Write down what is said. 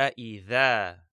أإذا